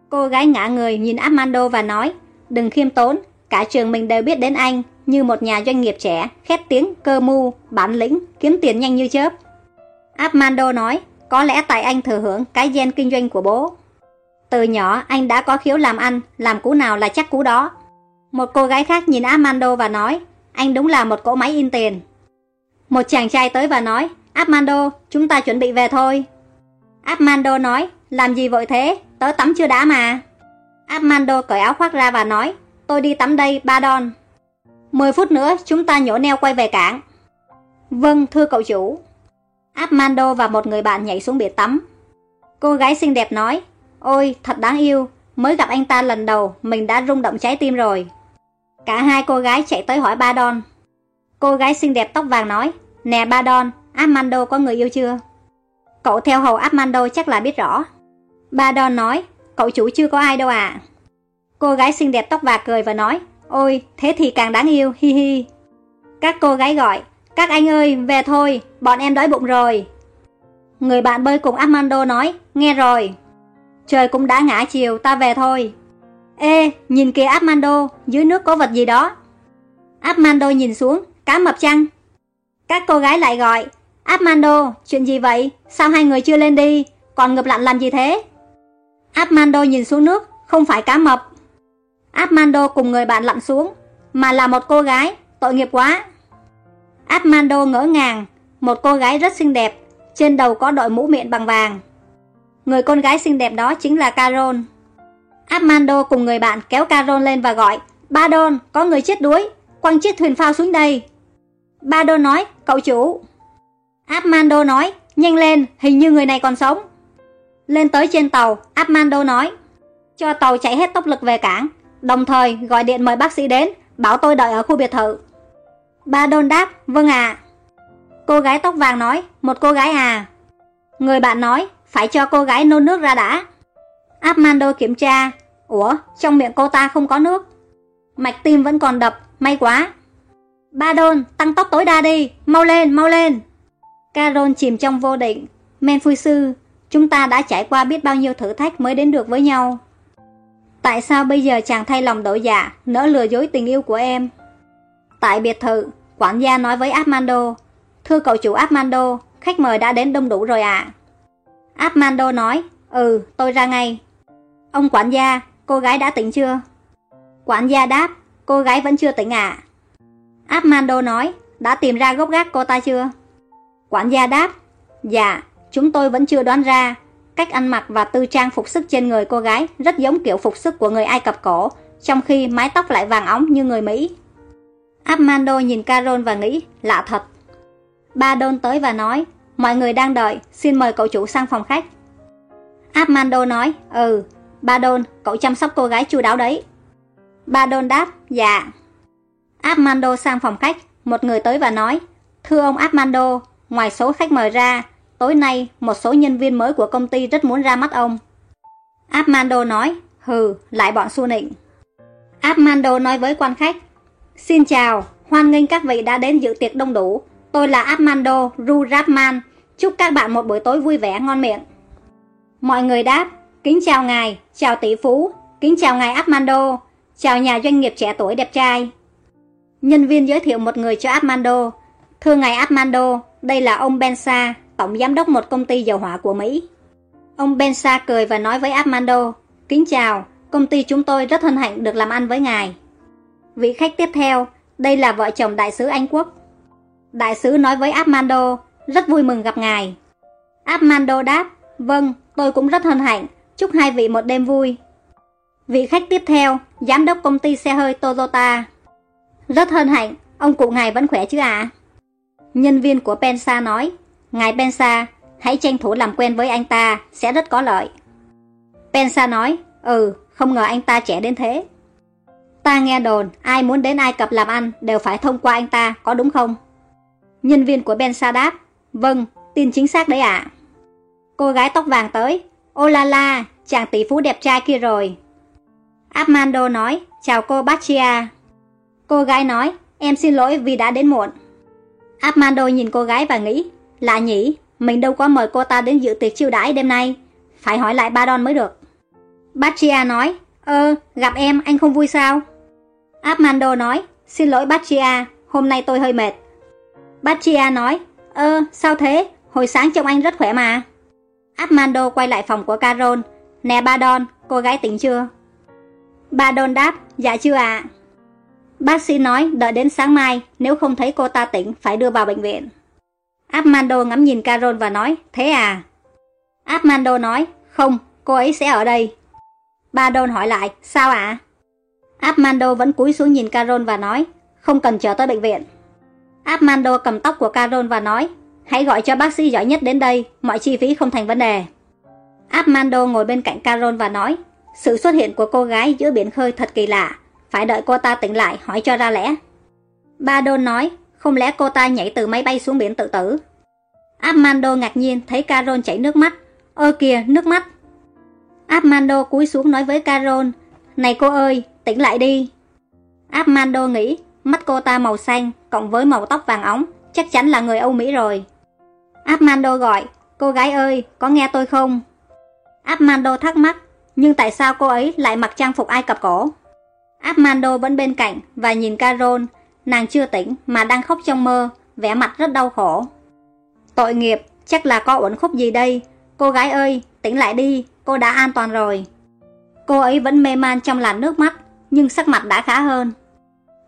Cô gái ngã người nhìn Armando và nói, đừng khiêm tốn, cả trường mình đều biết đến anh như một nhà doanh nghiệp trẻ, khét tiếng, cơ mu, bản lĩnh, kiếm tiền nhanh như chớp. Armando nói, có lẽ tại anh thừa hưởng cái gen kinh doanh của bố. Từ nhỏ anh đã có khiếu làm ăn, làm cú nào là chắc cú đó. Một cô gái khác nhìn Armando và nói, anh đúng là một cỗ máy in tiền. Một chàng trai tới và nói, Armando, chúng ta chuẩn bị về thôi. Armando nói, làm gì vội thế, tớ tắm chưa đã mà. Armando cởi áo khoác ra và nói, tôi đi tắm đây, ba đòn. Mười phút nữa chúng ta nhổ neo quay về cảng. Vâng, thưa cậu chủ. Armando và một người bạn nhảy xuống biển tắm. Cô gái xinh đẹp nói, ôi, thật đáng yêu, mới gặp anh ta lần đầu, mình đã rung động trái tim rồi. Cả hai cô gái chạy tới hỏi ba đòn. Cô gái xinh đẹp tóc vàng nói, nè ba đòn, Armando có người yêu chưa? Cậu theo hầu Armando chắc là biết rõ. Ba Don nói, cậu chủ chưa có ai đâu à Cô gái xinh đẹp tóc bạc cười và nói, ôi, thế thì càng đáng yêu, hi hi. Các cô gái gọi, các anh ơi, về thôi, bọn em đói bụng rồi. Người bạn bơi cùng Armando nói, nghe rồi. Trời cũng đã ngã chiều, ta về thôi. Ê, nhìn kìa Armando, dưới nước có vật gì đó. Armando nhìn xuống, cá mập chăng? Các cô gái lại gọi, Armando, chuyện gì vậy? Sao hai người chưa lên đi? Còn ngập lặn làm gì thế? Armando nhìn xuống nước, không phải cá mập. Armando cùng người bạn lặn xuống, mà là một cô gái, tội nghiệp quá. Armando ngỡ ngàng, một cô gái rất xinh đẹp, trên đầu có đội mũ miệng bằng vàng. Người con gái xinh đẹp đó chính là Carol. Armando cùng người bạn kéo Carol lên và gọi, Ba Đôn, có người chết đuối, quăng chiếc thuyền phao xuống đây. Ba Đôn nói, cậu chủ. Armando nói, nhanh lên, hình như người này còn sống. Lên tới trên tàu, Armando nói, cho tàu chạy hết tốc lực về cảng, đồng thời gọi điện mời bác sĩ đến, bảo tôi đợi ở khu biệt thự. Ba Đôn đáp, vâng ạ. Cô gái tóc vàng nói, một cô gái à. Người bạn nói, phải cho cô gái nôn nước ra đã. Armando kiểm tra, ủa, trong miệng cô ta không có nước. Mạch tim vẫn còn đập, may quá. Ba Đôn, tăng tốc tối đa đi, mau lên, mau lên. Carol chìm trong vô định. Men phui sư, chúng ta đã trải qua biết bao nhiêu thử thách mới đến được với nhau. Tại sao bây giờ chàng thay lòng đổi dạ, nỡ lừa dối tình yêu của em? Tại biệt thự, quản gia nói với Armando, Thưa cậu chủ Armando, khách mời đã đến đông đủ rồi ạ. À. Armando nói, ừ, tôi ra ngay. Ông quản gia, cô gái đã tỉnh chưa? Quản gia đáp, cô gái vẫn chưa tỉnh ạ. À. Armando nói, đã tìm ra gốc gác cô ta chưa? Quản gia đáp, dạ, chúng tôi vẫn chưa đoán ra. Cách ăn mặc và tư trang phục sức trên người cô gái rất giống kiểu phục sức của người Ai Cập cổ, trong khi mái tóc lại vàng óng như người Mỹ. Armando nhìn Carol và nghĩ, lạ thật. Ba Đôn tới và nói, mọi người đang đợi, xin mời cậu chủ sang phòng khách. Armando nói, ừ, Ba Đôn, cậu chăm sóc cô gái chu đáo đấy. Ba Đôn đáp, dạ. Armando sang phòng khách, một người tới và nói, thưa ông Armando, ngoài số khách mời ra, tối nay một số nhân viên mới của công ty rất muốn ra mắt ông. Armando nói, hừ, lại bọn su nịnh. Armando nói với quan khách, xin chào, hoan nghênh các vị đã đến dự tiệc đông đủ, Tôi là Armando Rurapman. Chúc các bạn một buổi tối vui vẻ ngon miệng. Mọi người đáp, kính chào ngài, chào tỷ phú, kính chào ngài Armando, chào nhà doanh nghiệp trẻ tuổi đẹp trai. Nhân viên giới thiệu một người cho Armando. Thưa ngài Armando, đây là ông Bensa, tổng giám đốc một công ty dầu hỏa của Mỹ. Ông Bensa cười và nói với Armando, kính chào, công ty chúng tôi rất hân hạnh được làm ăn với ngài. Vị khách tiếp theo, đây là vợ chồng đại sứ Anh Quốc. Đại sứ nói với Armando, rất vui mừng gặp ngài. Armando đáp, vâng, tôi cũng rất hân hạnh, chúc hai vị một đêm vui. Vị khách tiếp theo, giám đốc công ty xe hơi Toyota. Rất hân hạnh, ông cụ ngài vẫn khỏe chứ ạ? À? Nhân viên của Pensa nói, ngài Pensa, hãy tranh thủ làm quen với anh ta, sẽ rất có lợi. Pensa nói, ừ, không ngờ anh ta trẻ đến thế. Ta nghe đồn, ai muốn đến Ai Cập làm ăn đều phải thông qua anh ta, có đúng không? Nhân viên của Pensa đáp, vâng, tin chính xác đấy ạ. Cô gái tóc vàng tới, ô la la, chàng tỷ phú đẹp trai kia rồi. Armando nói, chào cô Bacchia. Cô gái nói, em xin lỗi vì đã đến muộn. Armando nhìn cô gái và nghĩ, lạ nhỉ, mình đâu có mời cô ta đến dự tiệc chiêu đãi đêm nay, phải hỏi lại ba mới được. Baccia nói, ơ, gặp em anh không vui sao? Armando nói, xin lỗi Baccia, hôm nay tôi hơi mệt, Baccia nói, ơ, sao thế? Hồi sáng trông anh rất khỏe mà. Armando quay lại phòng của Carol. Nè ba Don, cô gái tỉnh chưa? Ba Don đáp, dạ chưa ạ. Bác sĩ nói đợi đến sáng mai, nếu không thấy cô ta tỉnh phải đưa vào bệnh viện. Armando ngắm nhìn Carol và nói, thế à? Armando nói, không, cô ấy sẽ ở đây. Ba Don hỏi lại, sao ạ? Armando vẫn cúi xuống nhìn Carol và nói, không cần chờ tới bệnh viện. Armando cầm tóc của Carol và nói, hãy gọi cho bác sĩ giỏi nhất đến đây, mọi chi phí không thành vấn đề. Armando ngồi bên cạnh Carol và nói, sự xuất hiện của cô gái giữa biển khơi thật kỳ lạ, phải đợi cô ta tỉnh lại hỏi cho ra lẽ. Ba Đôn nói, không lẽ cô ta nhảy từ máy bay xuống biển tự tử. Armando ngạc nhiên thấy Carol chảy nước mắt, ơ kìa nước mắt. Armando cúi xuống nói với Carol, Này cô ơi, tỉnh lại đi. Armando nghĩ, mắt cô ta màu xanh, cộng với màu tóc vàng óng, chắc chắn là người Âu Mỹ rồi. Armando gọi, cô gái ơi, có nghe tôi không? Armando thắc mắc, nhưng tại sao cô ấy lại mặc trang phục Ai Cập cổ? Armando vẫn bên cạnh và nhìn Carol, nàng chưa tỉnh mà đang khóc trong mơ, vẻ mặt rất đau khổ. Tội nghiệp, chắc là có uẩn khúc gì đây. Cô gái ơi, tỉnh lại đi, cô đã an toàn rồi. Cô ấy vẫn mê man trong làn nước mắt, nhưng sắc mặt đã khá hơn.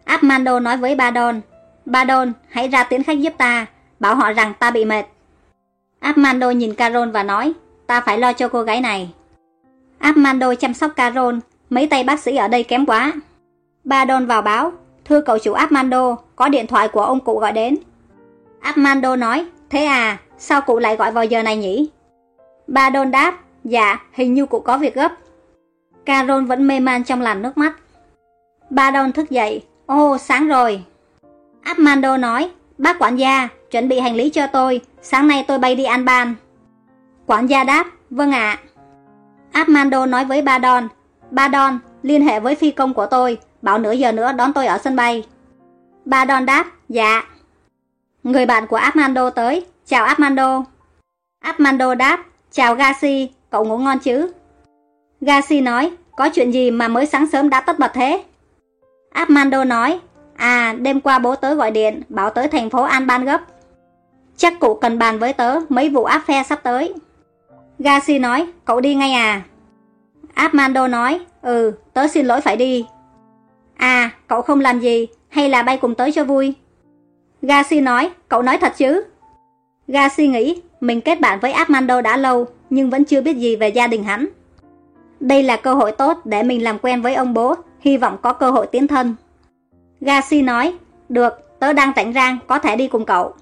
Armando nói với Badon, Badon, hãy ra tiễn khách giúp ta, bảo họ rằng ta bị mệt. Armando nhìn Carol và nói, ta phải lo cho cô gái này. Armando chăm sóc Carol, mấy tay bác sĩ ở đây kém quá. Badon vào báo, thưa cậu chủ Armando, có điện thoại của ông cụ gọi đến. Armando nói, thế à, sao cụ lại gọi vào giờ này nhỉ? Badon đáp, dạ, hình như cụ có việc gấp. Carol vẫn mê man trong làn nước mắt. Badon thức dậy, ô, sáng rồi. Armando nói, bác quản gia, chuẩn bị hành lý cho tôi, sáng nay tôi bay đi Alban. Quản gia đáp, vâng ạ. Armando nói với Ba Don liên hệ với phi công của tôi, bảo nửa giờ nữa đón tôi ở sân bay. Ba Don đáp, dạ. Người bạn của Armando tới, chào Armando. Armando đáp, chào Gassi, cậu ngủ ngon chứ? Gassi nói, có chuyện gì mà mới sáng sớm đã tất bật thế? Armando nói, à đêm qua bố tớ gọi điện, bảo tới thành phố Alban gấp. Chắc cụ cần bàn với tớ mấy vụ áp phe sắp tới. Gassi nói, cậu đi ngay à? Armando nói, ừ, tớ xin lỗi phải đi. À, cậu không làm gì, hay là bay cùng tới cho vui? Gassi nói, cậu nói thật chứ? Gassi nghĩ, mình kết bạn với Armando đã lâu, nhưng vẫn chưa biết gì về gia đình hắn. Đây là cơ hội tốt để mình làm quen với ông bố, hy vọng có cơ hội tiến thân. Gassi nói, được, tớ đang rảnh rang, có thể đi cùng cậu.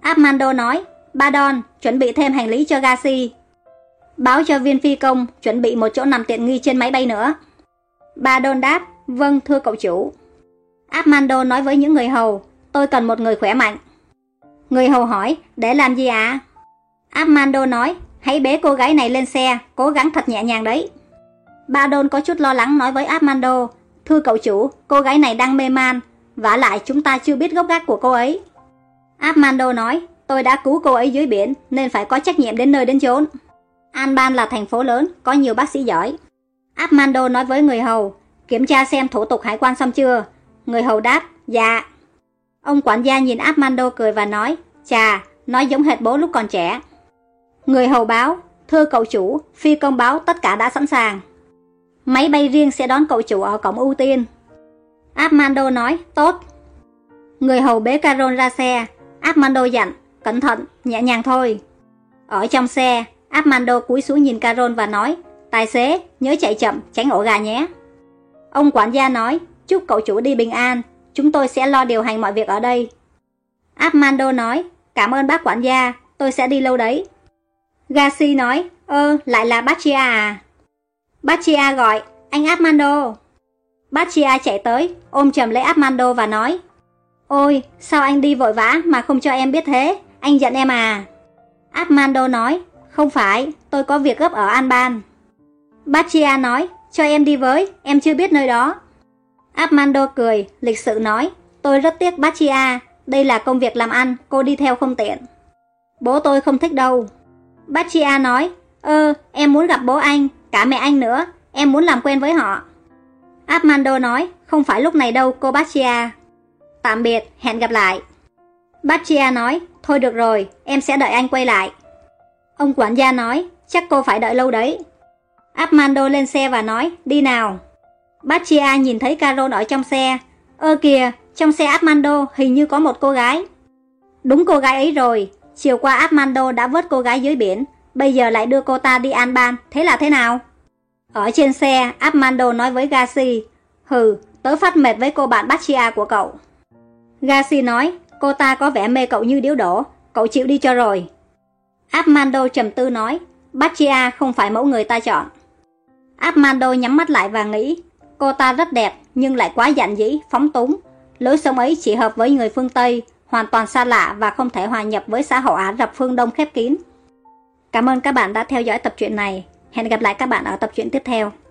Armando nói, Badon, chuẩn bị thêm hành lý cho Gassi. Báo cho viên phi công, chuẩn bị một chỗ nằm tiện nghi trên máy bay nữa. Bà đôn đáp, vâng thưa cậu chủ. Armando nói với những người hầu, tôi cần một người khỏe mạnh. Người hầu hỏi, để làm gì ạ? À? Armando nói, hãy bế cô gái này lên xe, cố gắng thật nhẹ nhàng đấy. Bà đôn có chút lo lắng nói với Armando, thưa cậu chủ, cô gái này đang mê man, vả lại chúng ta chưa biết gốc gác của cô ấy. Armando nói, tôi đã cứu cô ấy dưới biển nên phải có trách nhiệm đến nơi đến chốn. Anban là thành phố lớn, có nhiều bác sĩ giỏi. Armando nói với người hầu, kiểm tra xem thủ tục hải quan xong chưa. Người hầu đáp, dạ. Ông quản gia nhìn Armando cười và nói, chà, nói giống hệt bố lúc còn trẻ. Người hầu báo, thưa cậu chủ, phi công báo tất cả đã sẵn sàng. Máy bay riêng sẽ đón cậu chủ ở cổng ưu tiên. Armando nói, tốt. Người hầu bế Carol ra xe, Armando dặn, cẩn thận, nhẹ nhàng thôi. Ở trong xe, Armando cúi xuống nhìn Carol và nói, tài xế, nhớ chạy chậm, tránh ổ gà nhé. Ông quản gia nói, chúc cậu chủ đi bình an, chúng tôi sẽ lo điều hành mọi việc ở đây. Armando nói, cảm ơn bác quản gia, tôi sẽ đi lâu đấy. Gassi nói, ơ, lại là Bacchia à? Bacchia gọi, anh Armando. Bacchia chạy tới, ôm chầm lấy Armando và nói, Ôi, sao anh đi vội vã mà không cho em biết thế, anh giận em à? Armando nói, không phải, tôi có việc gấp ở Alban. Bachia nói, cho em đi với, em chưa biết nơi đó. Armando cười, lịch sự nói, tôi rất tiếc Bachia, đây là công việc làm ăn, cô đi theo không tiện. Bố tôi không thích đâu. Bachia nói, ơ, em muốn gặp bố anh, cả mẹ anh nữa, em muốn làm quen với họ. Armando nói, không phải lúc này đâu cô Bachia. Tạm biệt, hẹn gặp lại. Bachia nói, thôi được rồi, em sẽ đợi anh quay lại. Ông quản gia nói, chắc cô phải đợi lâu đấy. Armando lên xe và nói, đi nào. Baccia nhìn thấy Carol ở trong xe. Ơ kìa, trong xe Armando hình như có một cô gái. Đúng cô gái ấy rồi, chiều qua Armando đã vớt cô gái dưới biển, bây giờ lại đưa cô ta đi Alban, thế là thế nào? Ở trên xe, Armando nói với Gassi, hừ, tớ phát mệt với cô bạn Baccia của cậu. Gassi nói, cô ta có vẻ mê cậu như điếu đổ, cậu chịu đi cho rồi. Armando trầm tư nói, Baccia không phải mẫu người ta chọn. Armando nhắm mắt lại và nghĩ, cô ta rất đẹp nhưng lại quá dạn dĩ, phóng túng. Lối sống ấy chỉ hợp với người phương Tây, hoàn toàn xa lạ và không thể hòa nhập với xã hội Ả Rập phương Đông khép kín. Cảm ơn các bạn đã theo dõi tập truyện này. Hẹn gặp lại các bạn ở tập truyện tiếp theo.